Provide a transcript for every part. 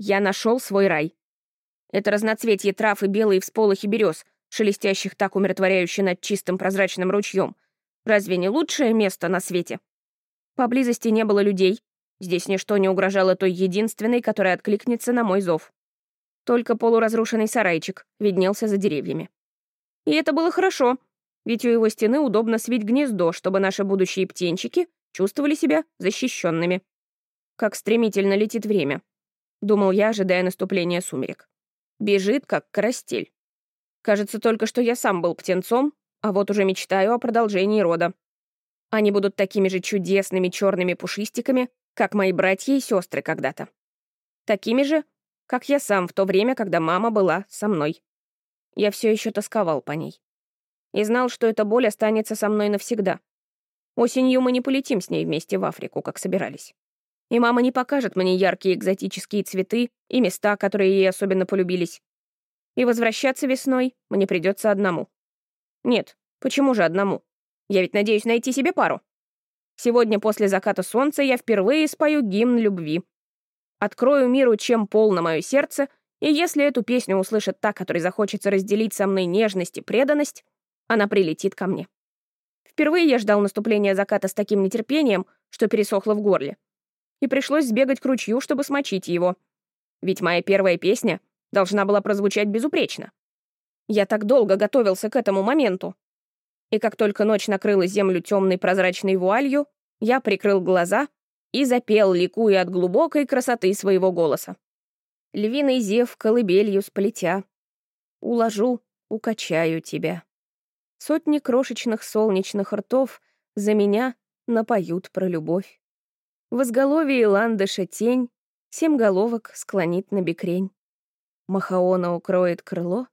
Я нашел свой рай. Это разноцветие трав и белые всполохи берез, шелестящих так умиротворяюще над чистым прозрачным ручьем. Разве не лучшее место на свете? Поблизости не было людей. Здесь ничто не угрожало той единственной, которая откликнется на мой зов. Только полуразрушенный сарайчик виднелся за деревьями. И это было хорошо, ведь у его стены удобно свить гнездо, чтобы наши будущие птенчики чувствовали себя защищенными. Как стремительно летит время, думал я, ожидая наступления сумерек. Бежит, как карастель. Кажется, только что я сам был птенцом, а вот уже мечтаю о продолжении рода. Они будут такими же чудесными черными пушистиками, как мои братья и сестры когда-то. Такими же, как я сам в то время, когда мама была со мной. Я все еще тосковал по ней. И знал, что эта боль останется со мной навсегда. Осенью мы не полетим с ней вместе в Африку, как собирались. И мама не покажет мне яркие экзотические цветы и места, которые ей особенно полюбились. И возвращаться весной мне придется одному. Нет, почему же одному? Я ведь надеюсь найти себе пару. Сегодня после заката солнца я впервые спою гимн любви. Открою миру, чем полно мое сердце, и если эту песню услышит та, которой захочется разделить со мной нежность и преданность, она прилетит ко мне. Впервые я ждал наступления заката с таким нетерпением, что пересохло в горле. И пришлось сбегать к ручью, чтобы смочить его. Ведь моя первая песня должна была прозвучать безупречно. Я так долго готовился к этому моменту. И как только ночь накрыла землю темной прозрачной вуалью, я прикрыл глаза и запел, ликуя от глубокой красоты своего голоса. Львиный зев колыбелью сплетя. Уложу, укачаю тебя. Сотни крошечных солнечных ртов за меня напоют про любовь. В изголовье ландыша тень, семь головок склонит на бекрень. Махаона укроет крыло.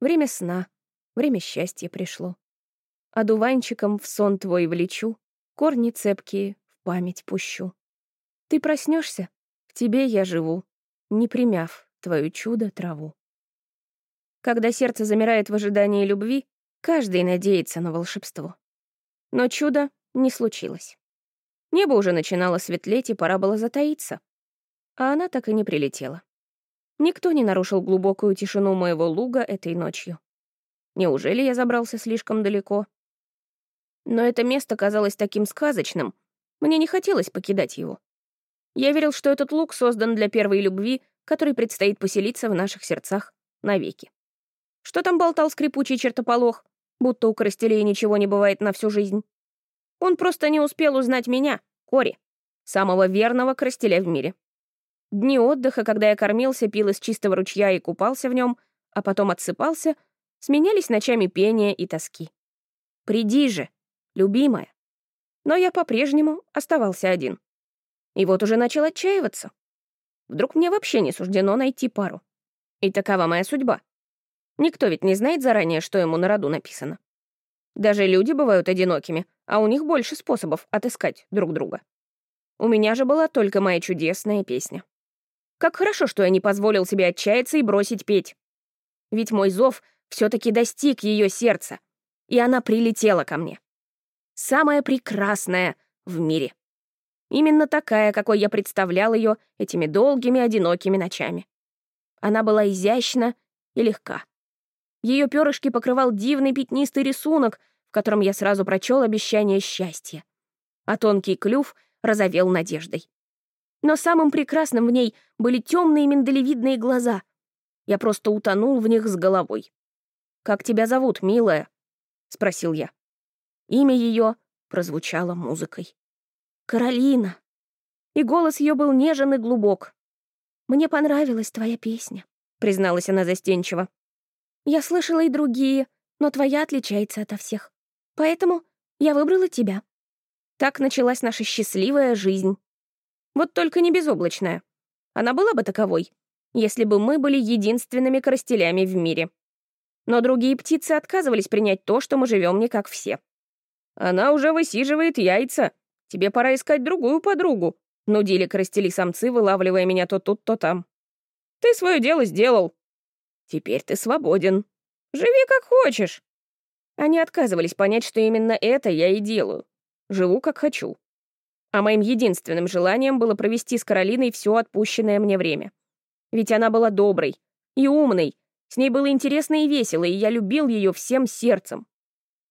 Время сна, время счастья пришло. Одуванчиком в сон твой влечу, корни цепкие в память пущу. Ты проснешься, в тебе я живу, не примяв твою чудо траву. Когда сердце замирает в ожидании любви, каждый надеется на волшебство. Но чудо не случилось. Небо уже начинало светлеть, и пора было затаиться. А она так и не прилетела. Никто не нарушил глубокую тишину моего луга этой ночью. Неужели я забрался слишком далеко? Но это место казалось таким сказочным, мне не хотелось покидать его. Я верил, что этот луг создан для первой любви, которой предстоит поселиться в наших сердцах навеки. Что там болтал скрипучий чертополох, будто у Коростелей ничего не бывает на всю жизнь? Он просто не успел узнать меня, Кори, самого верного Коростеля в мире. Дни отдыха, когда я кормился, пил из чистого ручья и купался в нем, а потом отсыпался, сменялись ночами пения и тоски. «Приди же!» любимая. Но я по-прежнему оставался один. И вот уже начал отчаиваться. Вдруг мне вообще не суждено найти пару. И такова моя судьба. Никто ведь не знает заранее, что ему на роду написано. Даже люди бывают одинокими, а у них больше способов отыскать друг друга. У меня же была только моя чудесная песня. Как хорошо, что я не позволил себе отчаяться и бросить петь. Ведь мой зов все таки достиг ее сердца, и она прилетела ко мне самая прекрасная в мире. Именно такая, какой я представлял ее этими долгими одинокими ночами. Она была изящна и легка. Ее перышки покрывал дивный пятнистый рисунок, в котором я сразу прочел обещание счастья. А тонкий клюв разовел надеждой. Но самым прекрасным в ней были темные миндалевидные глаза. Я просто утонул в них с головой. «Как тебя зовут, милая?» — спросил я. Имя ее прозвучало музыкой. «Каролина!» И голос ее был нежен и глубок. «Мне понравилась твоя песня», — призналась она застенчиво. «Я слышала и другие, но твоя отличается ото всех. Поэтому я выбрала тебя». Так началась наша счастливая жизнь. Вот только не безоблачная. Она была бы таковой, если бы мы были единственными коростелями в мире. Но другие птицы отказывались принять то, что мы живем не как все. Она уже высиживает яйца. Тебе пора искать другую подругу», — нудили коростели самцы, вылавливая меня то тут, то там. «Ты свое дело сделал. Теперь ты свободен. Живи как хочешь». Они отказывались понять, что именно это я и делаю. Живу как хочу. А моим единственным желанием было провести с Каролиной все отпущенное мне время. Ведь она была доброй и умной, с ней было интересно и весело, и я любил ее всем сердцем.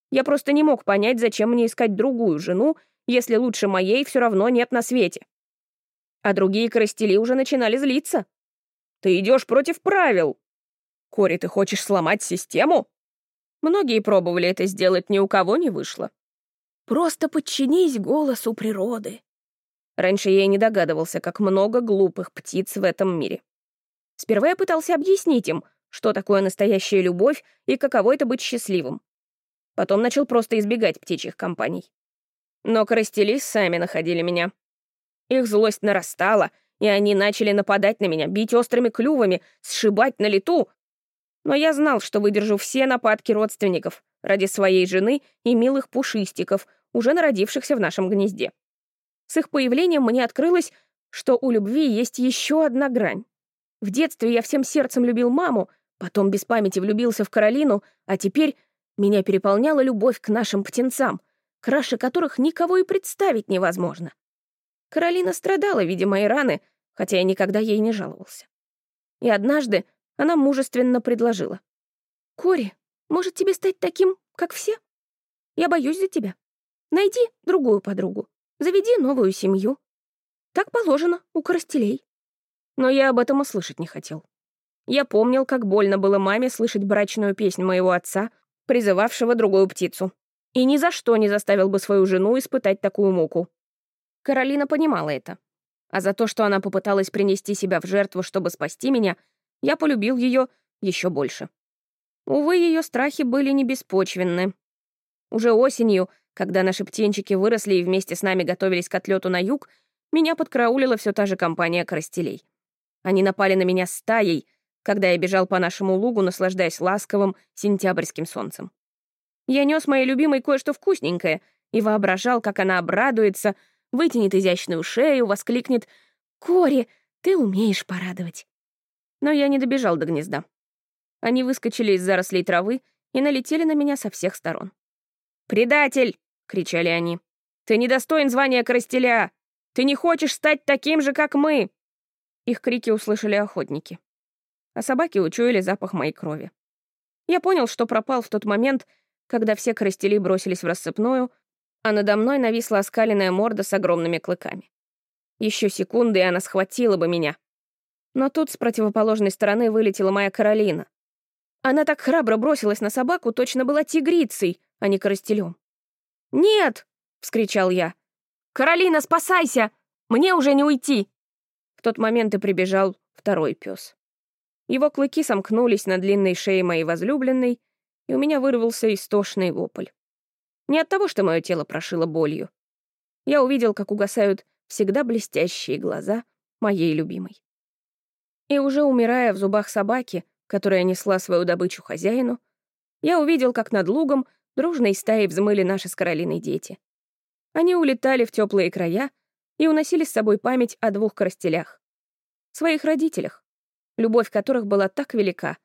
Я просто не мог понять, зачем мне искать другую жену, если лучше моей все равно нет на свете. А другие коростели уже начинали злиться. Ты идешь против правил. Кори, ты хочешь сломать систему? Многие пробовали это сделать, ни у кого не вышло. Просто подчинись голосу природы. Раньше я и не догадывался, как много глупых птиц в этом мире. Сперва я пытался объяснить им, что такое настоящая любовь и каково это быть счастливым. Потом начал просто избегать птичьих компаний. Но коростели сами находили меня. Их злость нарастала, и они начали нападать на меня, бить острыми клювами, сшибать на лету. Но я знал, что выдержу все нападки родственников ради своей жены и милых пушистиков, уже народившихся в нашем гнезде. С их появлением мне открылось, что у любви есть еще одна грань. В детстве я всем сердцем любил маму, потом без памяти влюбился в Каролину, а теперь меня переполняла любовь к нашим птенцам, краше которых никого и представить невозможно. Каролина страдала, видя мои раны, хотя я никогда ей не жаловался. И однажды она мужественно предложила. «Кори, может тебе стать таким, как все? Я боюсь за тебя. Найди другую подругу, заведи новую семью. Так положено у коростелей». Но я об этом услышать не хотел. Я помнил, как больно было маме слышать брачную песнь моего отца, призывавшего другую птицу. И ни за что не заставил бы свою жену испытать такую муку. Каролина понимала это. А за то, что она попыталась принести себя в жертву, чтобы спасти меня, я полюбил ее еще больше. Увы, ее страхи были не беспочвенны. Уже осенью, когда наши птенчики выросли и вместе с нами готовились к отлету на юг, меня подкраулила все та же компания коростелей. Они напали на меня стаей, когда я бежал по нашему лугу, наслаждаясь ласковым сентябрьским солнцем. Я нес моей любимой кое-что вкусненькое и воображал, как она обрадуется, вытянет изящную шею, воскликнет «Кори, ты умеешь порадовать». Но я не добежал до гнезда. Они выскочили из зарослей травы и налетели на меня со всех сторон. «Предатель!» — кричали они. «Ты недостоин звания коростеля! Ты не хочешь стать таким же, как мы!» Их крики услышали охотники. А собаки учуяли запах моей крови. Я понял, что пропал в тот момент, когда все коростели бросились в рассыпную, а надо мной нависла оскаленная морда с огромными клыками. Еще секунды, и она схватила бы меня. Но тут с противоположной стороны вылетела моя Каролина. Она так храбро бросилась на собаку, точно была тигрицей, а не коростелем. «Нет!» — вскричал я. «Каролина, спасайся! Мне уже не уйти!» В тот момент и прибежал второй пес. Его клыки сомкнулись на длинной шее моей возлюбленной, и у меня вырвался истошный вопль. Не от того, что мое тело прошило болью. Я увидел, как угасают всегда блестящие глаза моей любимой. И уже умирая в зубах собаки, которая несла свою добычу хозяину, я увидел, как над лугом дружной стаей взмыли наши с Каролиной дети. Они улетали в теплые края и уносили с собой память о двух коростелях. Своих родителях, любовь которых была так велика,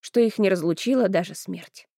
что их не разлучила даже смерть.